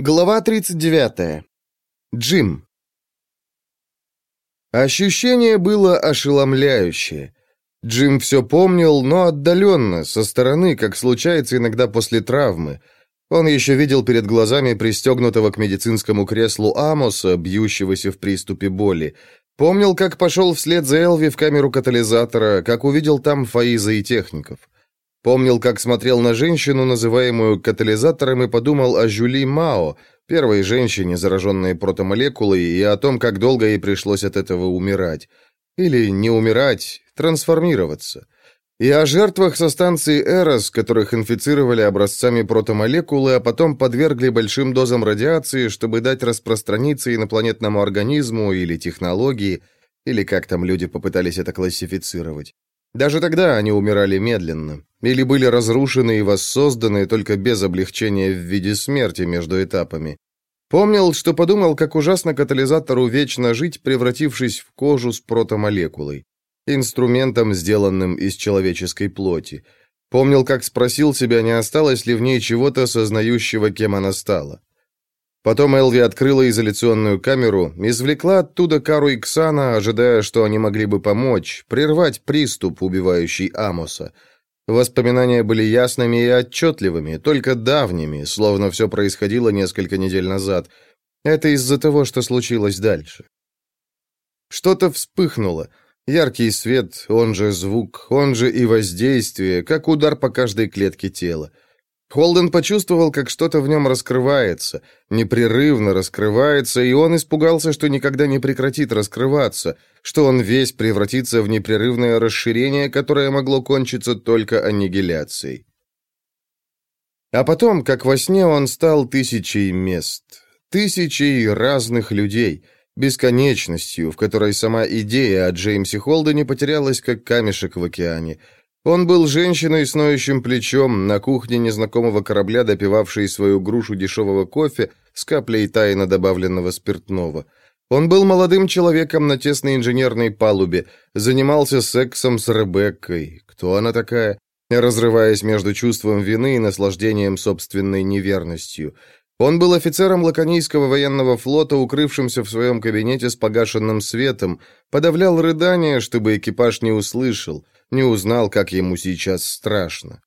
Глава 39. Джим. Ощущение было ошеломляющее. Джим все помнил, но отдаленно, со стороны, как случается иногда после травмы. Он еще видел перед глазами пристегнутого к медицинскому креслу Амоса, бьющегося в приступе боли. Помнил, как пошел вслед за Элви в камеру катализатора, как увидел там Фаиза и техников. Помнил, как смотрел на женщину, называемую катализатором, и подумал о Жюли Мао, первой женщине, зараженной протомолекулой, и о том, как долго ей пришлось от этого умирать. Или не умирать, трансформироваться. И о жертвах со станции Эрос, которых инфицировали образцами протомолекулы, а потом подвергли большим дозам радиации, чтобы дать распространиться инопланетному организму или технологии, или как там люди попытались это классифицировать. Даже тогда они умирали медленно, или были разрушены и воссозданы только без облегчения в виде смерти между этапами. Помнил, что подумал, как ужасно катализатору вечно жить, превратившись в кожу с протомолекулой, инструментом, сделанным из человеческой плоти. Помнил, как спросил себя, не осталось ли в ней чего-то, сознающего, кем она стала. Потом Элви открыла изоляционную камеру, извлекла оттуда Кару и Ксана, ожидая, что они могли бы помочь, прервать приступ, убивающий Амоса. Воспоминания были ясными и отчетливыми, только давними, словно все происходило несколько недель назад. Это из-за того, что случилось дальше. Что-то вспыхнуло. Яркий свет, он же звук, он же и воздействие, как удар по каждой клетке тела. Холден почувствовал, как что-то в нем раскрывается, непрерывно раскрывается, и он испугался, что никогда не прекратит раскрываться, что он весь превратится в непрерывное расширение, которое могло кончиться только аннигиляцией. А потом, как во сне, он стал тысячей мест, тысячей разных людей, бесконечностью, в которой сама идея о Джеймсе Холдене потерялась, как камешек в океане — он был женщиной с ноющим плечом, на кухне незнакомого корабля, допивавшей свою грушу дешевого кофе с каплей тайно добавленного спиртного. Он был молодым человеком на тесной инженерной палубе, занимался сексом с Ребеккой. Кто она такая? Разрываясь между чувством вины и наслаждением собственной неверностью. Он был офицером Лаконийского военного флота, укрывшимся в своем кабинете с погашенным светом, подавлял рыдания, чтобы экипаж не услышал – не узнал, как ему сейчас страшно.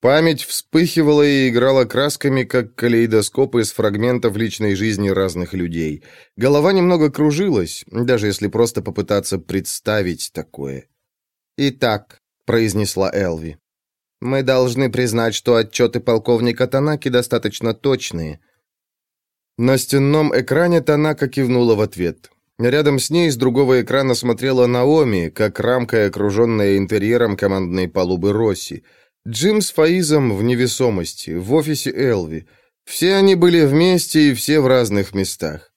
Память вспыхивала и играла красками, как калейдоскоп из фрагментов личной жизни разных людей. Голова немного кружилась, даже если просто попытаться представить такое. «Итак», — произнесла Элви, — «мы должны признать, что отчеты полковника Танаки достаточно точные». На стенном экране Танака кивнула в ответ. Рядом с ней с другого экрана смотрела Наоми, как рамка, окруженная интерьером командной палубы Росси. Джим с Фаизом в невесомости, в офисе Элви. Все они были вместе и все в разных местах.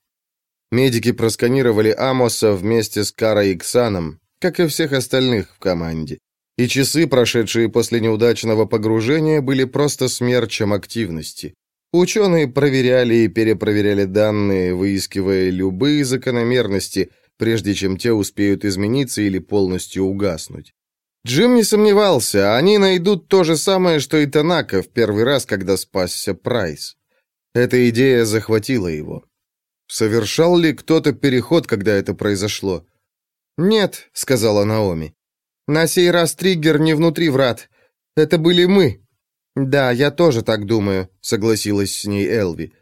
Медики просканировали Амоса вместе с Карой и Ксаном, как и всех остальных в команде. И часы, прошедшие после неудачного погружения, были просто смерчем активности. Ученые проверяли и перепроверяли данные, выискивая любые закономерности, прежде чем те успеют измениться или полностью угаснуть. Джим не сомневался, они найдут то же самое, что и Танака в первый раз, когда спасся Прайс. Эта идея захватила его. Совершал ли кто-то переход, когда это произошло? «Нет», — сказала Наоми. «На сей раз триггер не внутри врат. Это были мы, «Да, я тоже так думаю», — согласилась с ней Элви.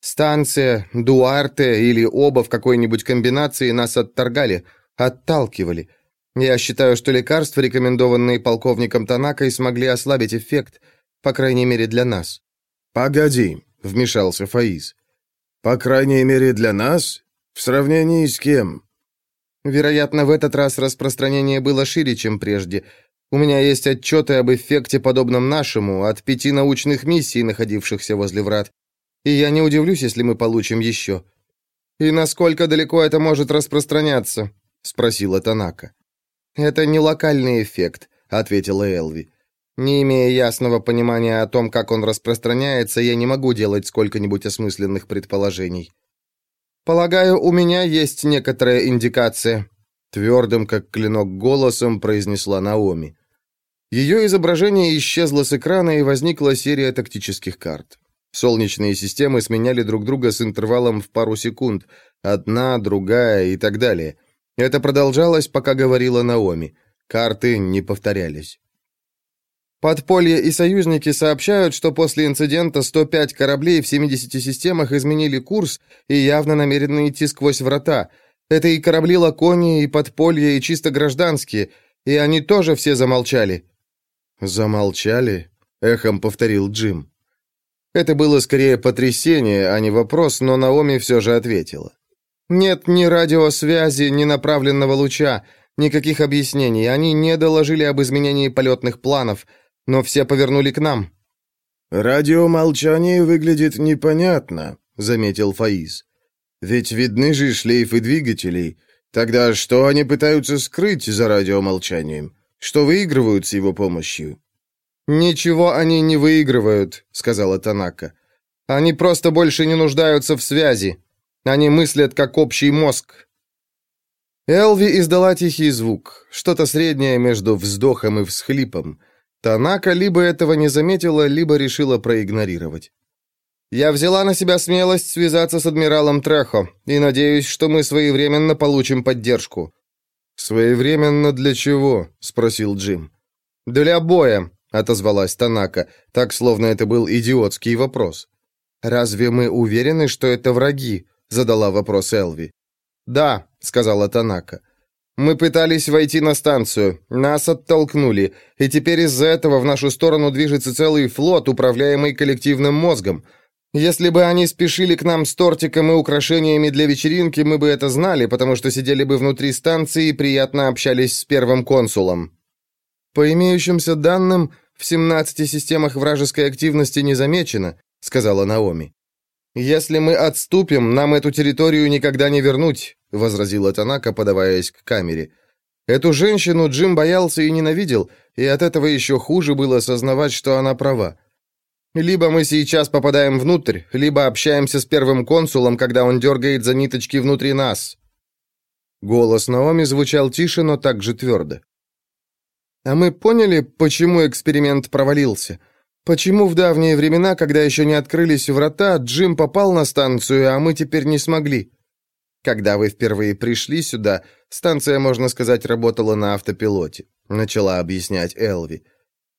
«Станция, Дуарте или оба в какой-нибудь комбинации нас отторгали, отталкивали. Я считаю, что лекарства, рекомендованные полковником Танакой, смогли ослабить эффект, по крайней мере, для нас». «Погоди», — вмешался Фаиз. «По крайней мере, для нас? В сравнении с кем?» Вероятно, в этот раз распространение было шире, чем прежде. У меня есть отчеты об эффекте, подобном нашему, от пяти научных миссий, находившихся возле врат. И я не удивлюсь, если мы получим еще. И насколько далеко это может распространяться? спросила Танака. Это не локальный эффект, ответила Элви. Не имея ясного понимания о том, как он распространяется, я не могу делать сколько-нибудь осмысленных предположений. Полагаю, у меня есть некоторая индикация, твердым, как клинок, голосом произнесла Наоми. Ее изображение исчезло с экрана, и возникла серия тактических карт. Солнечные системы сменяли друг друга с интервалом в пару секунд. Одна, другая и так далее. Это продолжалось, пока говорила Наоми. Карты не повторялись. Подполье и союзники сообщают, что после инцидента 105 кораблей в 70 системах изменили курс и явно намерены идти сквозь врата. Это и корабли Лаконии, и подполье, и чисто гражданские, и они тоже все замолчали». «Замолчали?» — эхом повторил Джим. Это было скорее потрясение, а не вопрос, но Наоми все же ответила. «Нет ни радиосвязи, ни направленного луча, никаких объяснений. Они не доложили об изменении полетных планов но все повернули к нам». «Радиомолчание выглядит непонятно», — заметил Фаиз. «Ведь видны же шлейфы двигателей. Тогда что они пытаются скрыть за радиомолчанием? Что выигрывают с его помощью?» «Ничего они не выигрывают», — сказала Танака. «Они просто больше не нуждаются в связи. Они мыслят как общий мозг». Элви издала тихий звук, что-то среднее между вздохом и всхлипом. Танака либо этого не заметила, либо решила проигнорировать. «Я взяла на себя смелость связаться с адмиралом Трехо и надеюсь, что мы своевременно получим поддержку». «Своевременно для чего?» — спросил Джим. «Для боя», — отозвалась Танака, так, словно это был идиотский вопрос. «Разве мы уверены, что это враги?» — задала вопрос Элви. «Да», — сказала Танака. Мы пытались войти на станцию, нас оттолкнули, и теперь из-за этого в нашу сторону движется целый флот, управляемый коллективным мозгом. Если бы они спешили к нам с тортиком и украшениями для вечеринки, мы бы это знали, потому что сидели бы внутри станции и приятно общались с первым консулом. По имеющимся данным, в 17 системах вражеской активности не замечено, сказала Наоми. «Если мы отступим, нам эту территорию никогда не вернуть», — возразила Танака, подаваясь к камере. Эту женщину Джим боялся и ненавидел, и от этого еще хуже было осознавать, что она права. Либо мы сейчас попадаем внутрь, либо общаемся с первым консулом, когда он дергает за ниточки внутри нас». Голос Наоми звучал тише, но также твердо. «А мы поняли, почему эксперимент провалился?» Почему в давние времена, когда еще не открылись врата, Джим попал на станцию, а мы теперь не смогли? Когда вы впервые пришли сюда, станция, можно сказать, работала на автопилоте, начала объяснять Элви.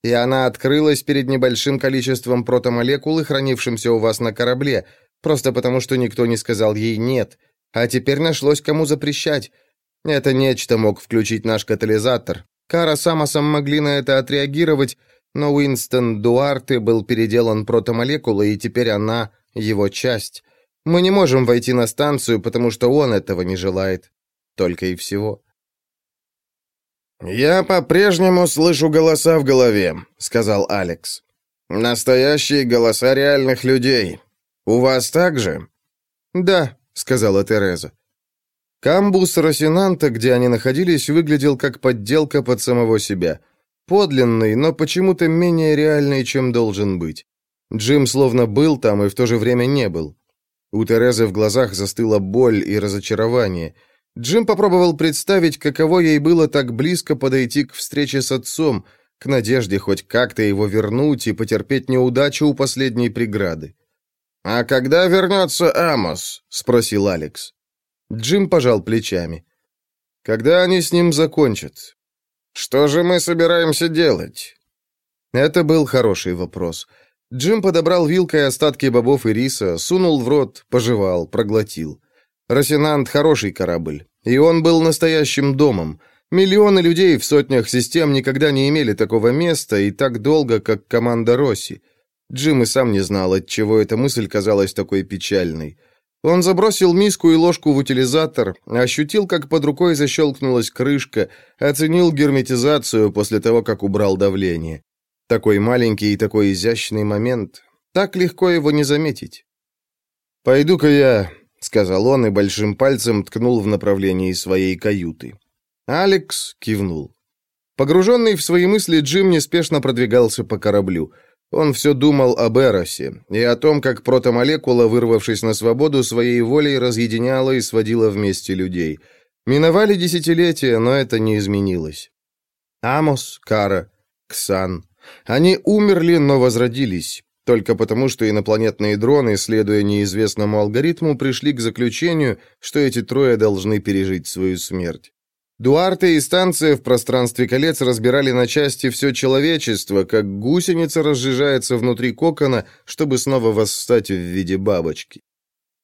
И она открылась перед небольшим количеством протомолекул, хранившимся у вас на корабле, просто потому что никто не сказал ей «нет». А теперь нашлось, кому запрещать. Это нечто мог включить наш катализатор. Кара с Амосом могли на это отреагировать, но Уинстон Дуарте был переделан протомолекулой, и теперь она — его часть. Мы не можем войти на станцию, потому что он этого не желает. Только и всего. «Я по-прежнему слышу голоса в голове», — сказал Алекс. «Настоящие голоса реальных людей. У вас так же?» «Да», — сказала Тереза. Камбус Росинанта, где они находились, выглядел как подделка под самого себя. Подлинный, но почему-то менее реальный, чем должен быть. Джим словно был там и в то же время не был. У Терезы в глазах застыла боль и разочарование. Джим попробовал представить, каково ей было так близко подойти к встрече с отцом, к надежде хоть как-то его вернуть и потерпеть неудачу у последней преграды. «А когда вернется Амос?» — спросил Алекс. Джим пожал плечами. «Когда они с ним закончат? Что же мы собираемся делать? Это был хороший вопрос. Джим подобрал вилкой остатки бобов и риса, сунул в рот, пожевал, проглотил. Росинант хороший корабль, и он был настоящим домом. Миллионы людей в сотнях систем никогда не имели такого места и так долго, как команда Росси. Джим и сам не знал, от чего эта мысль казалась такой печальной. Он забросил миску и ложку в утилизатор, ощутил, как под рукой защелкнулась крышка, оценил герметизацию после того, как убрал давление. Такой маленький и такой изящный момент. Так легко его не заметить. «Пойду-ка я», — сказал он и большим пальцем ткнул в направлении своей каюты. Алекс кивнул. Погруженный в свои мысли, Джим неспешно продвигался по кораблю — он все думал об Эросе и о том, как протомолекула, вырвавшись на свободу, своей волей разъединяла и сводила вместе людей. Миновали десятилетия, но это не изменилось. Амос, Кара, Ксан. Они умерли, но возродились. Только потому, что инопланетные дроны, следуя неизвестному алгоритму, пришли к заключению, что эти трое должны пережить свою смерть. Дуарте и станция в пространстве колец разбирали на части все человечество, как гусеница разжижается внутри кокона, чтобы снова восстать в виде бабочки.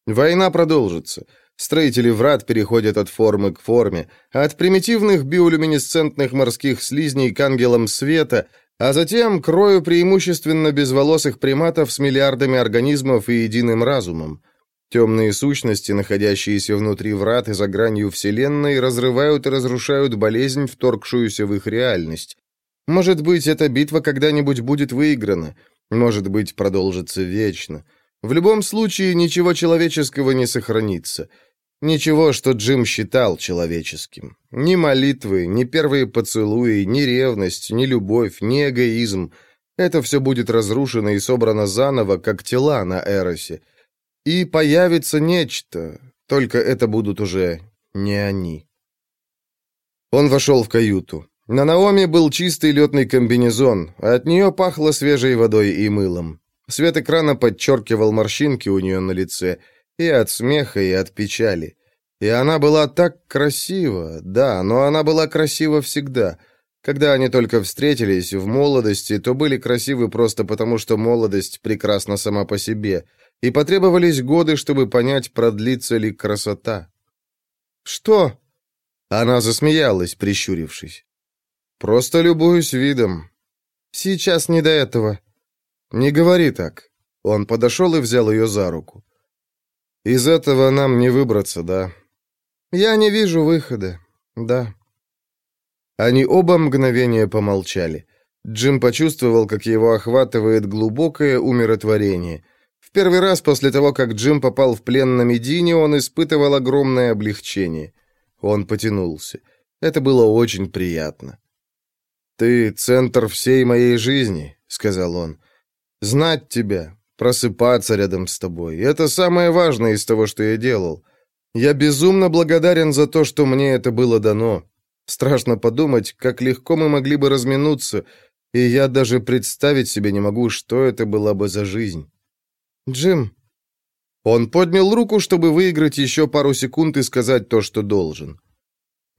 Война продолжится. Строители врат переходят от формы к форме, от примитивных биолюминесцентных морских слизней к ангелам света, а затем к рою преимущественно безволосых приматов с миллиардами организмов и единым разумом. Темные сущности, находящиеся внутри врат и за гранью Вселенной, разрывают и разрушают болезнь, вторгшуюся в их реальность. Может быть, эта битва когда-нибудь будет выиграна, может быть, продолжится вечно. В любом случае, ничего человеческого не сохранится — Ничего, что Джим считал человеческим. Ни молитвы, ни первые поцелуи, ни ревность, ни любовь, ни эгоизм. Это все будет разрушено и собрано заново, как тела на Эросе. И появится нечто, только это будут уже не они. Он вошел в каюту. На Наоми был чистый летный комбинезон, а от нее пахло свежей водой и мылом. Свет экрана подчеркивал морщинки у нее на лице – и от смеха, и от печали. И она была так красива, да, но она была красива всегда. Когда они только встретились в молодости, то были красивы просто потому, что молодость прекрасна сама по себе, и потребовались годы, чтобы понять, продлится ли красота. «Что?» Она засмеялась, прищурившись. «Просто любуюсь видом. Сейчас не до этого». «Не говори так». Он подошел и взял ее за руку. Из этого нам не выбраться, да? Я не вижу выхода. Да. Они оба мгновения помолчали. Джим почувствовал, как его охватывает глубокое умиротворение. В первый раз после того, как Джим попал в плен на Медине, он испытывал огромное облегчение. Он потянулся. Это было очень приятно. «Ты — центр всей моей жизни», — сказал он. «Знать тебя, просыпаться рядом с тобой. Это самое важное из того, что я делал. Я безумно благодарен за то, что мне это было дано. Страшно подумать, как легко мы могли бы разминуться, и я даже представить себе не могу, что это была бы за жизнь. Джим. Он поднял руку, чтобы выиграть еще пару секунд и сказать то, что должен.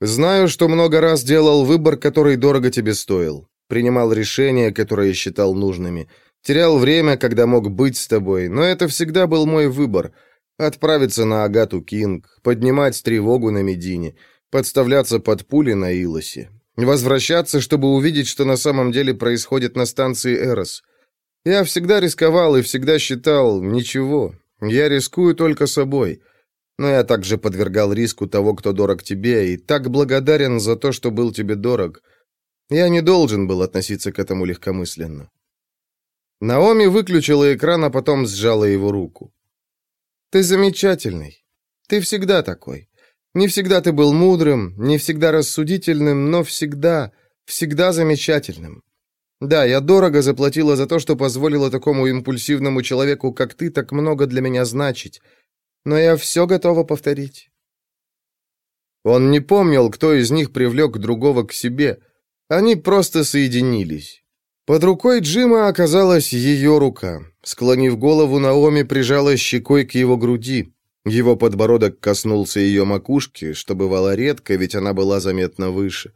Знаю, что много раз делал выбор, который дорого тебе стоил. Принимал решения, которые считал нужными. Терял время, когда мог быть с тобой, но это всегда был мой выбор. Отправиться на Агату Кинг, поднимать тревогу на Медине, подставляться под пули на Илосе, возвращаться, чтобы увидеть, что на самом деле происходит на станции Эрос. Я всегда рисковал и всегда считал, ничего, я рискую только собой. Но я также подвергал риску того, кто дорог тебе, и так благодарен за то, что был тебе дорог. Я не должен был относиться к этому легкомысленно. Наоми выключила экран, а потом сжала его руку. «Ты замечательный. Ты всегда такой. Не всегда ты был мудрым, не всегда рассудительным, но всегда, всегда замечательным. Да, я дорого заплатила за то, что позволила такому импульсивному человеку, как ты, так много для меня значить. Но я все готова повторить». Он не помнил, кто из них привлек другого к себе. Они просто соединились. Под рукой Джима оказалась ее рука. Склонив голову, Наоми прижала щекой к его груди. Его подбородок коснулся ее макушки, что бывало редко, ведь она была заметно выше.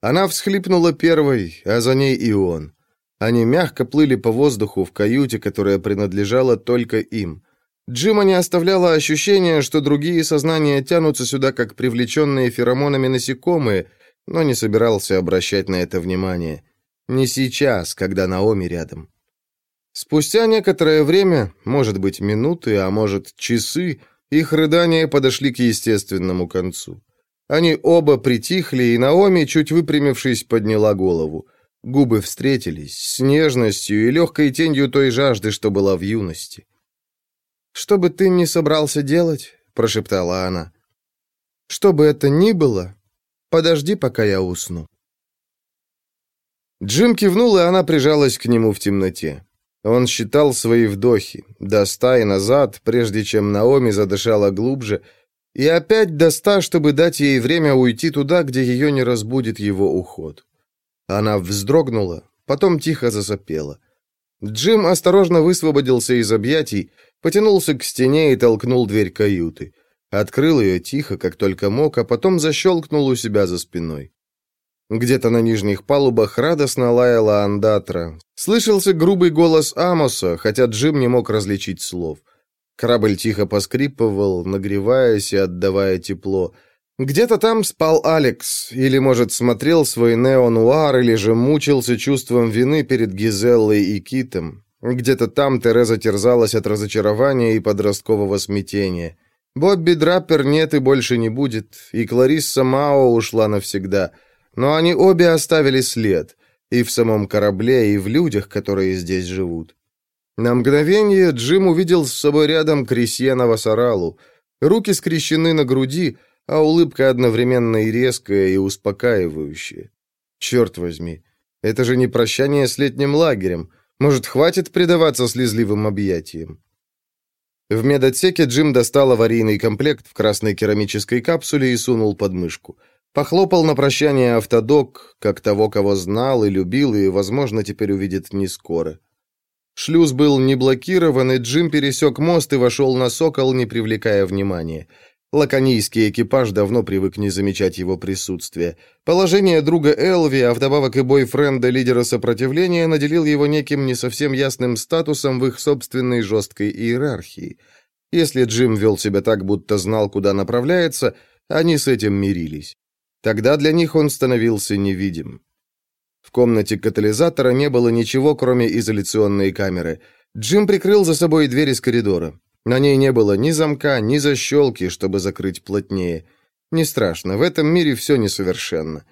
Она всхлипнула первой, а за ней и он. Они мягко плыли по воздуху в каюте, которая принадлежала только им. Джима не оставляло ощущения, что другие сознания тянутся сюда, как привлеченные феромонами насекомые, но не собирался обращать на это внимание. Не сейчас, когда Наоми рядом. Спустя некоторое время, может быть, минуты, а может, часы, их рыдания подошли к естественному концу. Они оба притихли, и Наоми, чуть выпрямившись, подняла голову. Губы встретились с нежностью и легкой тенью той жажды, что была в юности. «Что бы ты ни собрался делать», — прошептала она, — «что бы это ни было, подожди, пока я усну». Джим кивнул, и она прижалась к нему в темноте. Он считал свои вдохи, до ста и назад, прежде чем Наоми задышала глубже, и опять до ста, чтобы дать ей время уйти туда, где ее не разбудит его уход. Она вздрогнула, потом тихо засопела. Джим осторожно высвободился из объятий, потянулся к стене и толкнул дверь каюты. Открыл ее тихо, как только мог, а потом защелкнул у себя за спиной. Где-то на нижних палубах радостно лаяла андатра. Слышался грубый голос Амоса, хотя Джим не мог различить слов. Корабль тихо поскрипывал, нагреваясь и отдавая тепло. Где-то там спал Алекс, или, может, смотрел свой неонуар, или же мучился чувством вины перед Гизеллой и Китом. Где-то там Тереза терзалась от разочарования и подросткового смятения. Бобби Драппер нет и больше не будет, и Кларисса Мао ушла навсегда. Но они обе оставили след, и в самом корабле, и в людях, которые здесь живут. На мгновение Джим увидел с собой рядом Крисьена Васаралу. Руки скрещены на груди, а улыбка одновременно и резкая, и успокаивающая. Черт возьми, это же не прощание с летним лагерем. Может, хватит предаваться слезливым объятиям? В медотсеке Джим достал аварийный комплект в красной керамической капсуле и сунул под мышку. Похлопал на прощание автодок, как того, кого знал и любил, и, возможно, теперь увидит не скоро. Шлюз был не блокирован, и Джим пересек мост и вошел на «Сокол», не привлекая внимания. Лаконийский экипаж давно привык не замечать его присутствия. Положение друга Элви, а вдобавок и бойфренда лидера сопротивления, наделил его неким не совсем ясным статусом в их собственной жесткой иерархии. Если Джим вел себя так, будто знал, куда направляется, они с этим мирились. Тогда для них он становился невидим. В комнате катализатора не было ничего, кроме изоляционной камеры. Джим прикрыл за собой дверь из коридора. На ней не было ни замка, ни защелки, чтобы закрыть плотнее. Не страшно, в этом мире все несовершенно.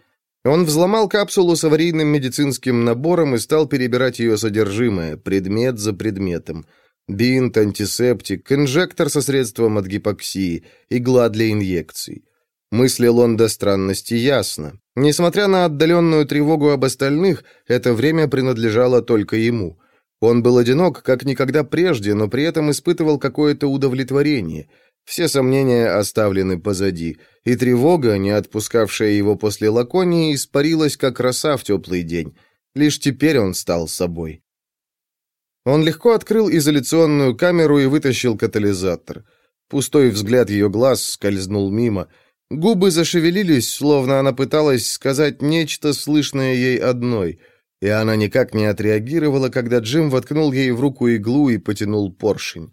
Он взломал капсулу с аварийным медицинским набором и стал перебирать ее содержимое, предмет за предметом. Бинт, антисептик, инжектор со средством от гипоксии, игла для инъекций. Мыслил он до странности ясно. Несмотря на отдаленную тревогу об остальных, это время принадлежало только ему. Он был одинок, как никогда прежде, но при этом испытывал какое-то удовлетворение. Все сомнения оставлены позади, и тревога, не отпускавшая его после Лаконии, испарилась, как роса в теплый день. Лишь теперь он стал собой. Он легко открыл изоляционную камеру и вытащил катализатор. Пустой взгляд ее глаз скользнул мимо — Губы зашевелились, словно она пыталась сказать нечто, слышное ей одной, и она никак не отреагировала, когда Джим воткнул ей в руку иглу и потянул поршень.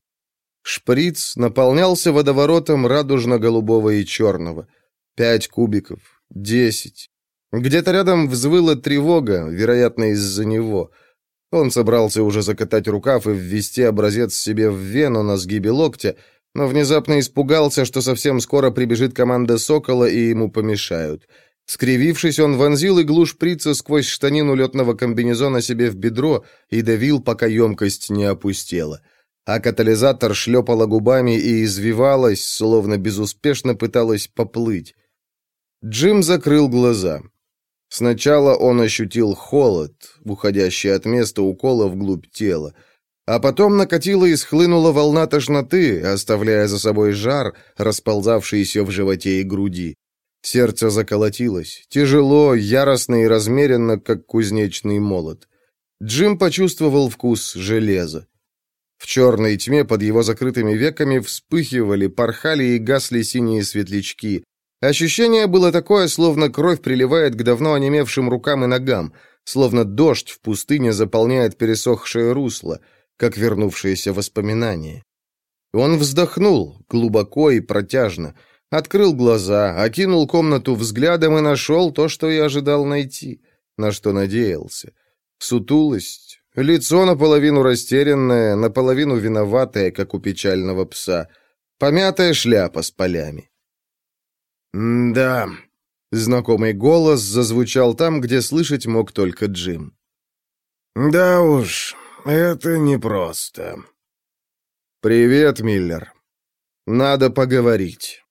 Шприц наполнялся водоворотом радужно-голубого и черного. Пять кубиков, десять. Где-то рядом взвыла тревога, вероятно, из-за него. Он собрался уже закатать рукав и ввести образец себе в вену на сгибе локтя, но внезапно испугался, что совсем скоро прибежит команда «Сокола» и ему помешают. Скривившись, он вонзил иглу шприца сквозь штанину летного комбинезона себе в бедро и давил, пока емкость не опустела. А катализатор шлепала губами и извивалась, словно безуспешно пыталась поплыть. Джим закрыл глаза. Сначала он ощутил холод, уходящий от места укола вглубь тела. А потом накатила и схлынула волна тошноты, оставляя за собой жар, расползавшийся в животе и груди. Сердце заколотилось, тяжело, яростно и размеренно, как кузнечный молот. Джим почувствовал вкус железа. В черной тьме под его закрытыми веками вспыхивали, порхали и гасли синие светлячки. Ощущение было такое, словно кровь приливает к давно онемевшим рукам и ногам, словно дождь в пустыне заполняет пересохшее русло — как вернувшиеся воспоминания. Он вздохнул, глубоко и протяжно, открыл глаза, окинул комнату взглядом и нашел то, что я ожидал найти, на что надеялся. Сутулость, лицо наполовину растерянное, наполовину виноватое, как у печального пса, помятая шляпа с полями. «Да», — знакомый голос зазвучал там, где слышать мог только Джим. «Да уж, это непросто. Привет, Миллер. Надо поговорить.